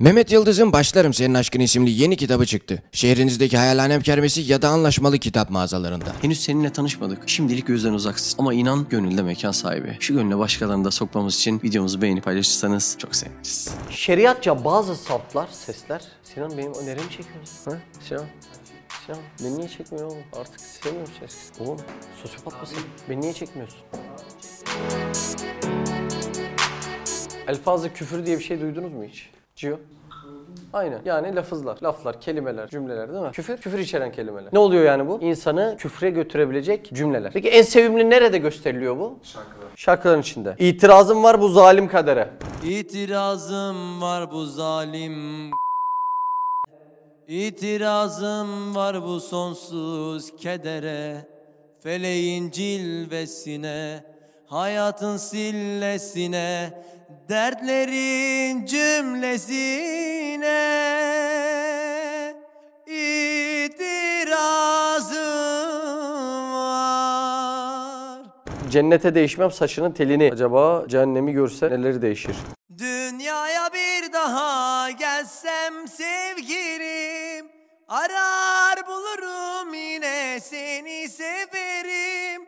Mehmet Yıldız'ın Başlarım Senin Aşkın isimli yeni kitabı çıktı. Şehrinizdeki Hayalhanem Kermesi ya da anlaşmalı kitap mağazalarında. Henüz seninle tanışmadık. Şimdilik gözden uzaksın. Ama inan gönülde mekan sahibi. Şu gönüle başkalarını da sokmamız için videomuzu beğenip paylaşırsanız çok seviniriz. Şeriatça bazı saflar, sesler. Sinan benim önerimi çekiyorsun. Ha? Sinan. Sinan beni niye çekmiyor oğlum? Artık sevmiyorum ses. Oğlum sosyopat mısın? Beni niye çekmiyorsun? Elfazı küfür diye bir şey duydunuz mu hiç? Cio? Aynen. Yani lafızlar, laflar, kelimeler, cümleler değil mi? Küfür, küfür içeren kelimeler. Ne oluyor yani bu? İnsanı küfre götürebilecek cümleler. Peki en sevimli nerede gösteriliyor bu? Şarkılar. Şarkıların içinde. İtirazım var bu zalim kadere. İtirazım var bu zalim İtirazım var bu sonsuz kedere Feleğin cilvesine Hayatın sillesine Dertlerin cümlesine İtirazım var Cennete değişmem saçının telini. Acaba cehennemi görse neleri değişir? Dünyaya bir daha gelsem sevgilim Arar bulurum yine seni severim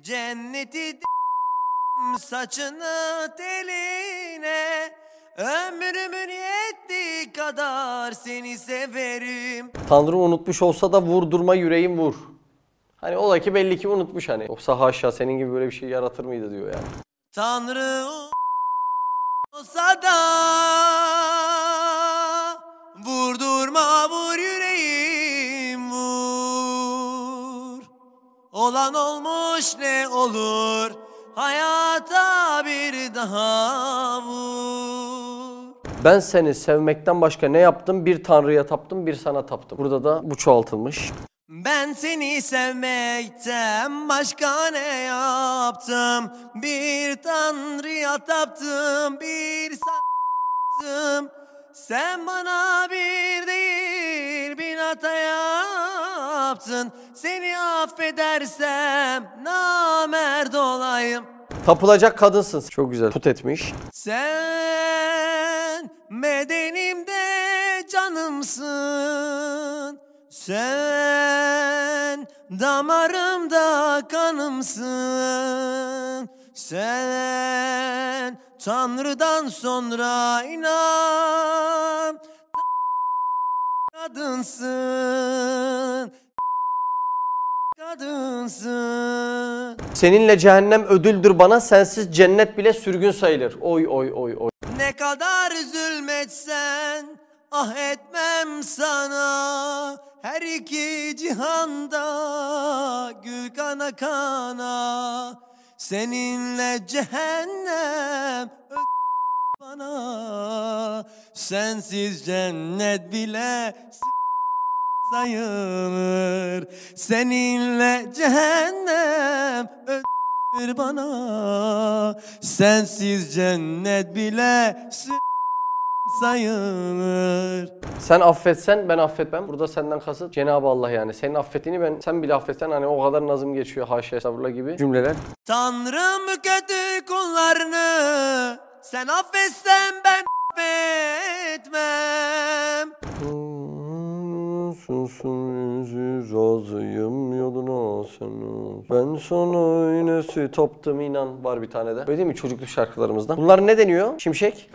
Cenneti d- saçını teline Ömrümün yettiği kadar seni severim Tanrı unutmuş olsa da vurdurma yüreğim vur. Hani ola ki belli ki unutmuş hani. Yoksa haşa senin gibi böyle bir şey yaratır mıydı diyor yani. Tanrı olsa da Vurdurma vur yüreğim vur Olan olmuş ne olur Hayata bir daha vur Ben seni sevmekten başka ne yaptım? Bir tanrıya taptım, bir sana taptım. Burada da bu çoğaltılmış. Ben seni sevmekten başka ne yaptım? Bir tanrıya taptım, bir sattım. Sen bana bir değil bin hata yaptın. Seni affedersem namerd olayım. Tapılacak kadınsın. Çok güzel. Put etmiş. Sen bedenimde canımsın Sen damarımda kanımsın Sen Tanrı'dan sonra inan. Kadınsın. Kadınsın. Seninle cehennem ödüldür bana, sensiz cennet bile sürgün sayılır. Oy oy oy oy. Ne kadar zulmetsen ah etmem sana. Her iki cihanda gül kana kana Seninle cehennem bana. Sensiz cennet bile sayılır. Seninle cehennem bana. Sensiz cennet bile sayılır Sen affetsen ben affetmem. Burada senden kasıt Cenab-ı Allah yani. Senin affettiğini ben sen bile affetsen hani o kadar nazım geçiyor haşa estağfurullah gibi cümleler. Tanrım kötü kullarını Sen affetsen ben affetmem Sensiz razıyım yoluna sen Ben sana iğnesi taptım inan var bir tane de. Öyle değil mi çocukluk şarkılarımızda? Bunlar ne deniyor? Şimşek?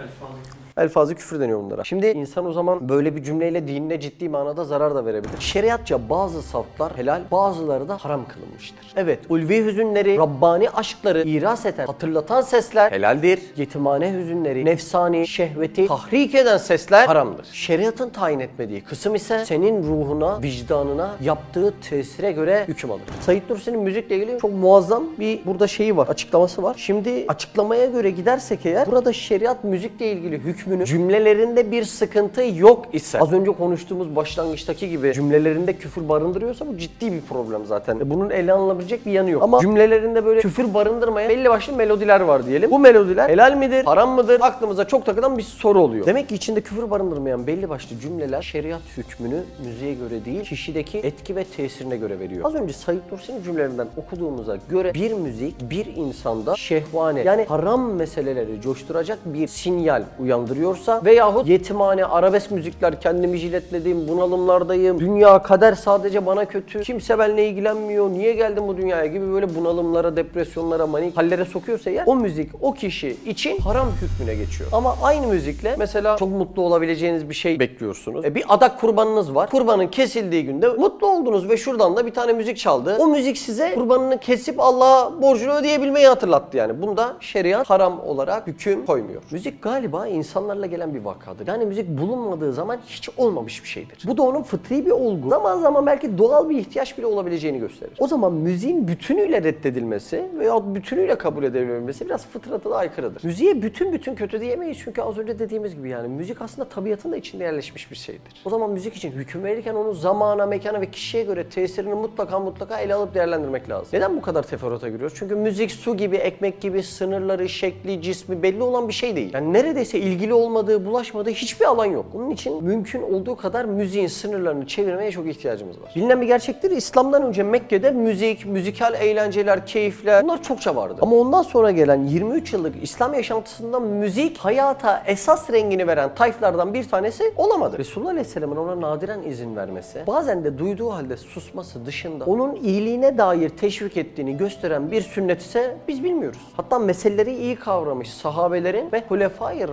Elfazı küfür deniyor bunlara. Şimdi insan o zaman böyle bir cümleyle dinine ciddi manada zarar da verebilir. Şeriatça bazı saflar helal, bazıları da haram kılınmıştır. Evet, ulvi hüzünleri, Rabbani aşkları iras eden, hatırlatan sesler helaldir. Yetimhane hüzünleri, nefsani, şehveti tahrik eden sesler haramdır. Şeriatın tayin etmediği kısım ise senin ruhuna, vicdanına yaptığı tesire göre hüküm alır. Said Nursi'nin müzikle ilgili çok muazzam bir burada şeyi var, açıklaması var. Şimdi açıklamaya göre gidersek eğer burada şeriat müzikle ilgili hükmünü cümlelerinde bir sıkıntı yok ise az önce konuştuğumuz başlangıçtaki gibi cümlelerinde küfür barındırıyorsa bu ciddi bir problem zaten. Bunun ele alınabilecek bir yanı yok. Ama cümlelerinde böyle küfür barındırmayan belli başlı melodiler var diyelim. Bu melodiler helal midir, haram mıdır? Aklımıza çok takılan bir soru oluyor. Demek ki içinde küfür barındırmayan belli başlı cümleler şeriat hükmünü müziğe göre değil, kişideki etki ve tesirine göre veriyor. Az önce Said Nursi'nin cümlelerinden okuduğumuza göre bir müzik bir insanda şehvane yani haram meseleleri coşturacak bir sinyal uyandırır kandırıyorsa veyahut yetimhane, arabesk müzikler, kendimi jiletledim, bunalımlardayım, dünya kader sadece bana kötü, kimse benimle ilgilenmiyor, niye geldim bu dünyaya gibi böyle bunalımlara, depresyonlara, manik hallere sokuyorsa eğer o müzik o kişi için haram hükmüne geçiyor. Ama aynı müzikle mesela çok mutlu olabileceğiniz bir şey bekliyorsunuz. E bir adak kurbanınız var. Kurbanın kesildiği günde mutlu oldunuz ve şuradan da bir tane müzik çaldı. O müzik size kurbanını kesip Allah'a borcunu ödeyebilmeyi hatırlattı yani. Bunda şeriat haram olarak hüküm koymuyor. Müzik galiba insanlarla gelen bir vakadır. Yani müzik bulunmadığı zaman hiç olmamış bir şeydir. Bu da onun fıtri bir olgu. Zaman zaman belki doğal bir ihtiyaç bile olabileceğini gösterir. O zaman müziğin bütünüyle reddedilmesi veya bütünüyle kabul edilebilmesi biraz fıtrata da aykırıdır. Müziğe bütün bütün kötü diyemeyiz çünkü az önce dediğimiz gibi yani müzik aslında tabiatın da içinde yerleşmiş bir şeydir. O zaman müzik için hüküm verirken onu zamana, mekana ve kişiye göre tesirini mutlaka mutlaka ele alıp değerlendirmek lazım. Neden bu kadar teferruata giriyoruz? Çünkü müzik su gibi, ekmek gibi sınırları, şekli, cismi belli olan bir şey değil. Yani neredeyse ilgili olmadığı, bulaşmadığı hiçbir alan yok. Bunun için mümkün olduğu kadar müziğin sınırlarını çevirmeye çok ihtiyacımız var. Bilinen bir gerçektir. İslam'dan önce Mekke'de müzik, müzikal eğlenceler, keyifler bunlar çokça vardı. Ama ondan sonra gelen 23 yıllık İslam yaşantısında müzik hayata esas rengini veren tayflardan bir tanesi olamadı. Resulullah Aleyhisselam'ın ona nadiren izin vermesi, bazen de duyduğu halde susması dışında onun iyiliğine dair teşvik ettiğini gösteren bir sünnet ise biz bilmiyoruz. Hatta meseleleri iyi kavramış sahabelerin ve Hulefai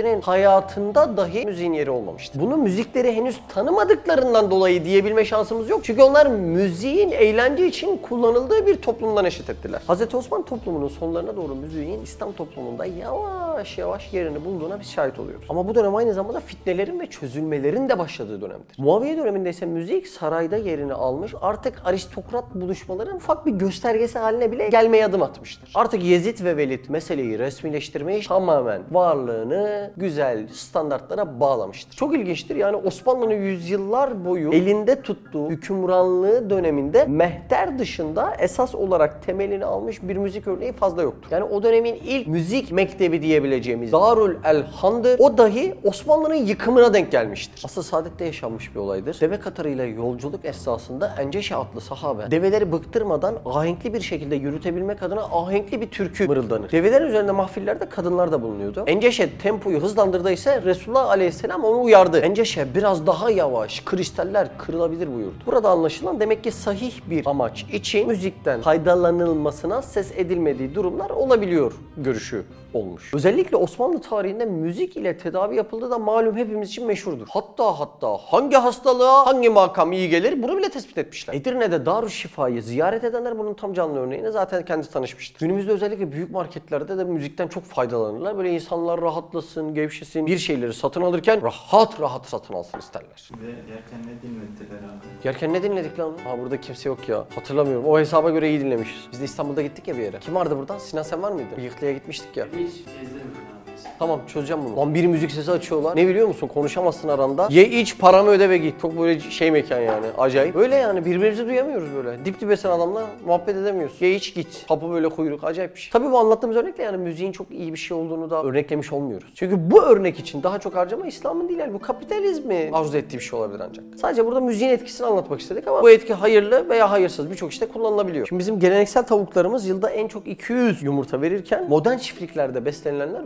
Raşidinin hayatında dahi müziğin yeri olmamıştır. Bunu müzikleri henüz tanımadıklarından dolayı diyebilme şansımız yok. Çünkü onlar müziğin eğlence için kullanıldığı bir toplumdan eşit ettiler. Hz. Osman toplumunun sonlarına doğru müziğin İslam toplumunda yavaş yavaş yerini bulduğuna biz şahit oluyoruz. Ama bu dönem aynı zamanda fitnelerin ve çözülmelerin de başladığı dönemdir. Muaviye döneminde ise müzik sarayda yerini almış artık aristokrat buluşmaların ufak bir göstergesi haline bile gelmeye adım atmıştır. Artık Yezid ve Velid meseleyi resmileştirmeyi tamamen varlığını güzel standartlara bağlamıştır. Çok ilginçtir yani Osmanlı'nın yüzyıllar boyu elinde tuttuğu hükümranlığı döneminde mehter dışında esas olarak temelini almış bir müzik örneği fazla yoktur. Yani o dönemin ilk müzik mektebi diyebileceğimiz Darül Elhan'dır. O dahi Osmanlı'nın yıkımına denk gelmiştir. Asıl saadette yaşanmış bir olaydır. Deve katarıyla yolculuk esnasında Enceşe adlı sahabe develeri bıktırmadan ahenkli bir şekilde yürütebilmek adına ahenkli bir türkü mırıldanır. Develerin üzerinde mahfillerde kadınlar da bulunuyordu. Enceşe tempoyu hızlandırdı ise Resulullah Aleyhisselam onu uyardı. Enceşe biraz daha yavaş, kristaller kırılabilir buyurdu. Burada anlaşılan demek ki sahih bir amaç için müzikten faydalanılmasına ses edilmediği durumlar olabiliyor görüşü olmuş. Özellikle Osmanlı tarihinde müzik ile tedavi yapıldığı da malum hepimiz için meşhurdur. Hatta hatta hangi hastalığa hangi makam iyi gelir bunu bile tespit etmişler. Edirne'de Darüşşifa'yı ziyaret edenler bunun tam canlı örneğine zaten kendisi tanışmıştır. Günümüzde özellikle büyük marketlerde de müzikten çok faydalanırlar. Böyle insanlar rahatlasın, gevşesin, bir şeyleri satın alırken rahat rahat satın alsın isterler. Ve yerken ne dinlettiler abi? Yerken ne dinledik lan? Ha burada kimse yok ya. Hatırlamıyorum. O hesaba göre iyi dinlemişiz. Biz de İstanbul'da gittik ya bir yere. Kim vardı buradan? Sinan sen var mıydın? Bıyıklı'ya gitmiştik ya. Hiç gezdirmedin abi. Tamam çözeceğim bunu. Lan bir müzik sesi açıyorlar. Ne biliyor musun? Konuşamazsın aranda. Ye iç paranı öde ve git. Çok böyle şey mekan yani. Acayip. Böyle yani birbirimizi duyamıyoruz böyle. Dip dibe sen adamla muhabbet edemiyoruz. Ye iç git. Kapı böyle kuyruk. Acayip bir şey. Tabii bu anlattığımız örnekle yani müziğin çok iyi bir şey olduğunu da örneklemiş olmuyoruz. Çünkü bu örnek için daha çok harcama İslam'ın değil yani bu kapitalizmi arzu ettiği bir şey olabilir ancak. Sadece burada müziğin etkisini anlatmak istedik ama bu etki hayırlı veya hayırsız birçok işte kullanılabiliyor. Şimdi bizim geleneksel tavuklarımız yılda en çok 200 yumurta verirken modern çiftliklerde beslenilenler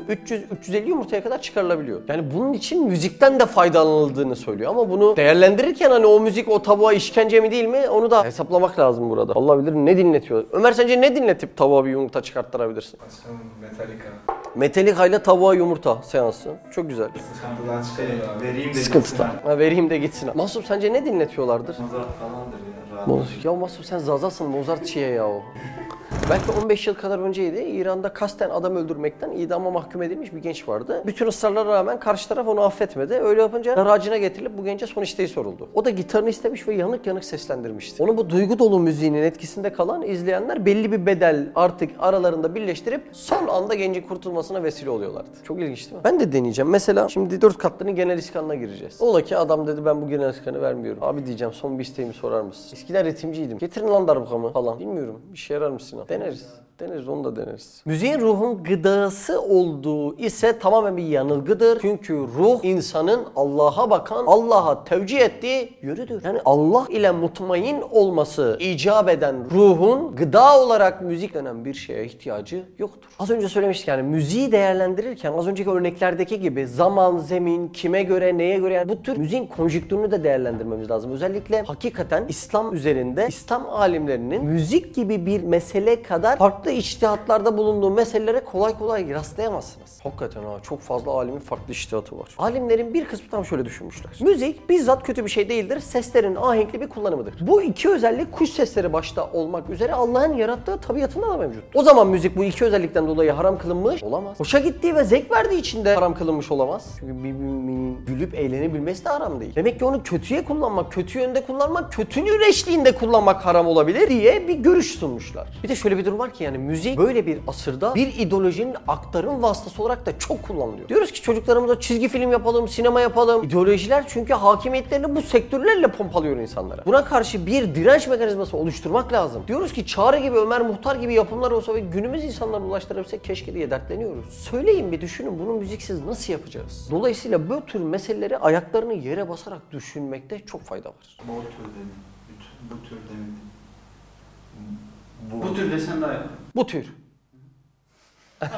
300-350 yumurtaya kadar çıkarılabiliyor. Yani bunun için müzikten de faydalanıldığını söylüyor ama bunu değerlendirirken hani o müzik o tavuğa işkence mi değil mi onu da hesaplamak lazım burada. Allah bilir ne dinletiyor. Ömer sence ne dinletip tavuğa bir yumurta çıkarttırabilirsin? Başkanım Metallica. Metallica ile tavuğa yumurta seansı. Çok güzel. Sıkıntıdan çıkarayım abi. Vereyim de Sıkıntıda. gitsin Ha, vereyim de gitsin. Mahsup sence ne dinletiyorlardır? Mozart falandır ya. Rahat. Mozart. Ya Mahsup sen Zaza'sın Mozartçıya ya o. Belki 15 yıl kadar önceydi. İran'da kasten adam öldürmekten idama mahkum edilmiş bir genç vardı. Bütün ısrarlara rağmen karşı taraf onu affetmedi. Öyle yapınca daracına getirilip bu gence son isteği soruldu. O da gitarını istemiş ve yanık yanık seslendirmişti. Onu bu duygu dolu müziğinin etkisinde kalan izleyenler belli bir bedel artık aralarında birleştirip son anda gencin kurtulmasına vesile oluyorlardı. Çok ilginç değil mi? Ben de deneyeceğim. Mesela şimdi 4 katlının genel iskanına gireceğiz. Ola ki adam dedi ben bu genel iskanı vermiyorum. Abi diyeceğim son bir isteğimi sorar mısın? Eskiden ritimciydim. Getirin lan darbukamı falan. Bilmiyorum. Bir şey yarar mısın? Deneriz. Deneriz onu da deneriz. Müziğin ruhun gıdası olduğu ise tamamen bir yanılgıdır. Çünkü ruh insanın Allah'a bakan, Allah'a tevcih ettiği yönüdür. Yani Allah ile mutmain olması icap eden ruhun gıda olarak müzik denen bir şeye ihtiyacı yoktur. Az önce söylemiştik yani müziği değerlendirirken az önceki örneklerdeki gibi zaman, zemin, kime göre, neye göre yani bu tür müziğin konjüktürünü de değerlendirmemiz lazım. Özellikle hakikaten İslam üzerinde İslam alimlerinin müzik gibi bir mesele kadar farklı içtihatlarda bulunduğu meselelere kolay kolay rastlayamazsınız. Hakikaten ha çok fazla alimin farklı içtihatı var. Alimlerin bir kısmı tam şöyle düşünmüşler. Müzik bizzat kötü bir şey değildir. Seslerin ahenkli bir kullanımıdır. Bu iki özellik kuş sesleri başta olmak üzere Allah'ın yarattığı tabiatında da mevcut. O zaman müzik bu iki özellikten dolayı haram kılınmış olamaz. Hoşa gittiği ve zevk verdiği için de haram kılınmış olamaz. Çünkü bir müminin gülüp eğlenebilmesi de haram değil. Demek ki onu kötüye kullanmak, kötü yönde kullanmak, kötünün eşliğinde kullanmak haram olabilir diye bir görüş sunmuşlar. Bir de şöyle bir durum var ki yani müzik böyle bir asırda bir ideolojinin aktarım vasıtası olarak da çok kullanılıyor. Diyoruz ki çocuklarımıza çizgi film yapalım, sinema yapalım. İdeolojiler çünkü hakimiyetlerini bu sektörlerle pompalıyor insanlara. Buna karşı bir direnç mekanizması oluşturmak lazım. Diyoruz ki Çağrı gibi, Ömer Muhtar gibi yapımlar olsa ve günümüz insanlarına ulaştırabilsek keşke diye dertleniyoruz. Söyleyin bir düşünün bunu müziksiz nasıl yapacağız? Dolayısıyla bu tür meseleleri ayaklarını yere basarak düşünmekte çok fayda var. Bu tür dedim. Bu, tür demedim. Bu, bu tür desen daha iyi. Bu tür.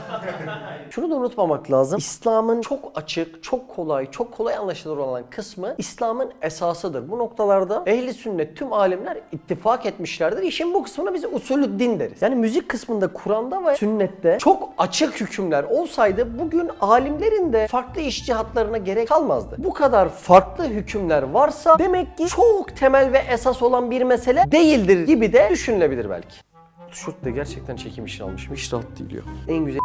Şunu da unutmamak lazım. İslam'ın çok açık, çok kolay, çok kolay anlaşılır olan kısmı İslam'ın esasıdır. Bu noktalarda ehli sünnet tüm alimler ittifak etmişlerdir. İşin bu kısmına biz usulü din deriz. Yani müzik kısmında Kur'an'da ve sünnette çok açık hükümler olsaydı bugün alimlerin de farklı işcihatlarına gerek kalmazdı. Bu kadar farklı hükümler varsa demek ki çok temel ve esas olan bir mesele değildir gibi de düşünülebilir belki. Tişört de gerçekten çekim için almışım. Hiç rahat değil ya. En güzel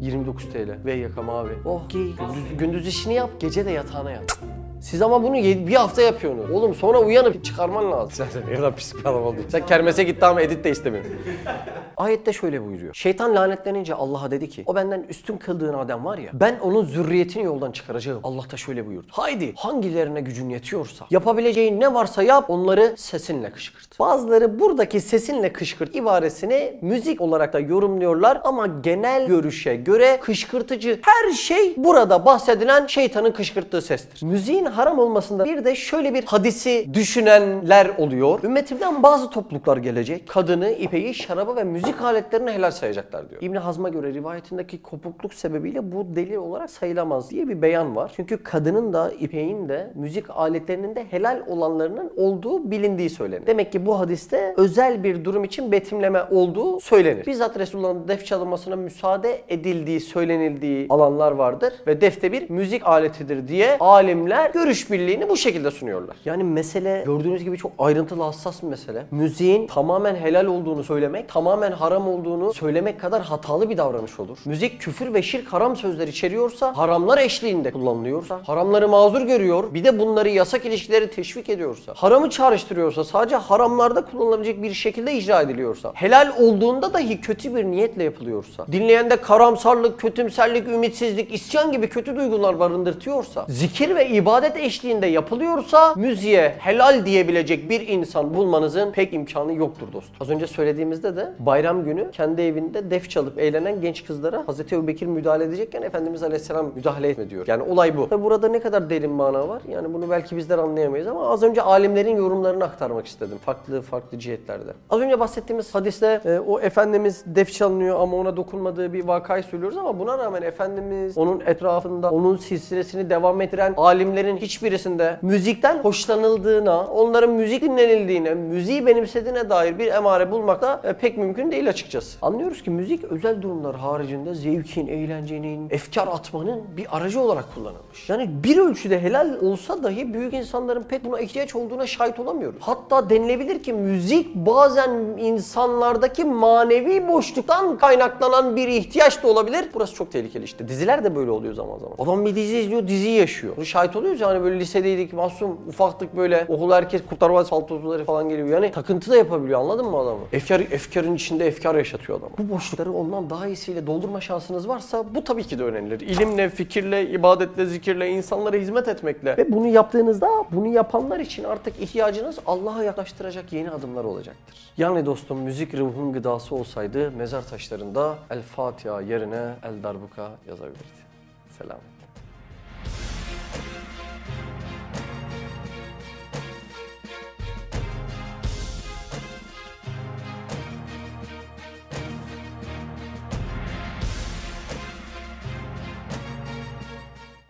29 TL. Ve yaka mavi. Oh giy. Gündüz, gündüz işini yap, gece de yatağına yat. Siz ama bunu bir hafta yapıyorsunuz. Oğlum sonra uyanıp çıkarman lazım. Sen, sen ne kadar pis bir adam oldun. Sen kermese git tamam edit de istemiyorum. Ayette şöyle buyuruyor. Şeytan lanetlenince Allah'a dedi ki o benden üstün kıldığın adam var ya ben onun zürriyetini yoldan çıkaracağım. Allah da şöyle buyurdu. Haydi hangilerine gücün yetiyorsa yapabileceğin ne varsa yap onları sesinle kışkırt. Bazıları buradaki sesinle kışkırt ibaresini müzik olarak da yorumluyorlar ama genel görüşe göre kışkırtıcı her şey burada bahsedilen şeytanın kışkırttığı sestir. Müziğin haram olmasında bir de şöyle bir hadisi düşünenler oluyor. Ümmetimden bazı topluluklar gelecek. Kadını, ipeyi, şarabı ve müzik aletlerini helal sayacaklar diyor. İbn Hazm'a göre rivayetindeki kopukluk sebebiyle bu delil olarak sayılamaz diye bir beyan var. Çünkü kadının da ipeğin de müzik aletlerinin de helal olanlarının olduğu bilindiği söylenir. Demek ki bu hadiste özel bir durum için betimleme olduğu söylenir. Bizzat Resulullah'ın def çalınmasına müsaade edildiği söylenildiği alanlar vardır ve defte bir müzik aletidir diye alimler görüş birliğini bu şekilde sunuyorlar. Yani mesele gördüğünüz gibi çok ayrıntılı hassas bir mesele. Müziğin tamamen helal olduğunu söylemek, tamamen haram olduğunu söylemek kadar hatalı bir davranış olur. Müzik küfür ve şirk haram sözler içeriyorsa, haramlar eşliğinde kullanılıyorsa, haramları mazur görüyor, bir de bunları yasak ilişkileri teşvik ediyorsa, haramı çağrıştırıyorsa, sadece haramlarda kullanılabilecek bir şekilde icra ediliyorsa, helal olduğunda dahi kötü bir niyetle yapılıyorsa, dinleyende karamsarlık, kötümserlik, ümitsizlik, isyan gibi kötü duygular barındırtıyorsa, zikir ve ibadet eşliğinde yapılıyorsa, müziğe helal diyebilecek bir insan bulmanızın pek imkanı yoktur dostum. Az önce söylediğimizde de bayram günü kendi evinde def çalıp eğlenen genç kızlara Hz. Ebubekir müdahale edecekken Efendimiz Aleyhisselam müdahale etme diyor. Yani olay bu. Tabi burada ne kadar derin mana var? Yani bunu belki bizler anlayamayız ama az önce alimlerin yorumlarını aktarmak istedim. Farklı farklı cihetlerde. Az önce bahsettiğimiz hadiste e, o Efendimiz def çalınıyor ama ona dokunmadığı bir vakayı söylüyoruz ama buna rağmen Efendimiz onun etrafında onun silsilesini devam ettiren alimlerin hiçbirisinde müzikten hoşlanıldığına, onların müzik dinlenildiğine, müziği benimsediğine dair bir emare bulmak da e, pek mümkün değil açıkçası. Anlıyoruz ki müzik özel durumlar haricinde zevkin, eğlencenin, efkar atmanın bir aracı olarak kullanılmış. Yani bir ölçüde helal olsa dahi büyük insanların pek buna ihtiyaç olduğuna şahit olamıyoruz. Hatta denilebilir ki müzik bazen insanlardaki manevi boşluktan kaynaklanan bir ihtiyaç da olabilir. Burası çok tehlikeli işte. Diziler de böyle oluyor zaman zaman. Adam bir dizi izliyor, diziyi yaşıyor. Bunu şahit oluyoruz ya hani böyle lisedeydik masum ufaktık böyle okula herkes kurtarma saltosuları falan geliyor. Yani takıntı da yapabiliyor anladın mı adamı? Efkar, efkarın içinde efkar yaşatıyor adamı. Bu boşlukları ondan daha iyisiyle doldurma şansınız varsa bu tabii ki de önerilir. İlimle, fikirle, ibadetle, zikirle, insanlara hizmet etmekle ve bunu yaptığınızda bunu yapanlar için artık ihtiyacınız Allah'a yaklaştıracak yeni adımlar olacaktır. Yani dostum müzik ruhun gıdası olsaydı mezar taşlarında El Fatiha yerine El Darbuka yazabilirdi. Selam.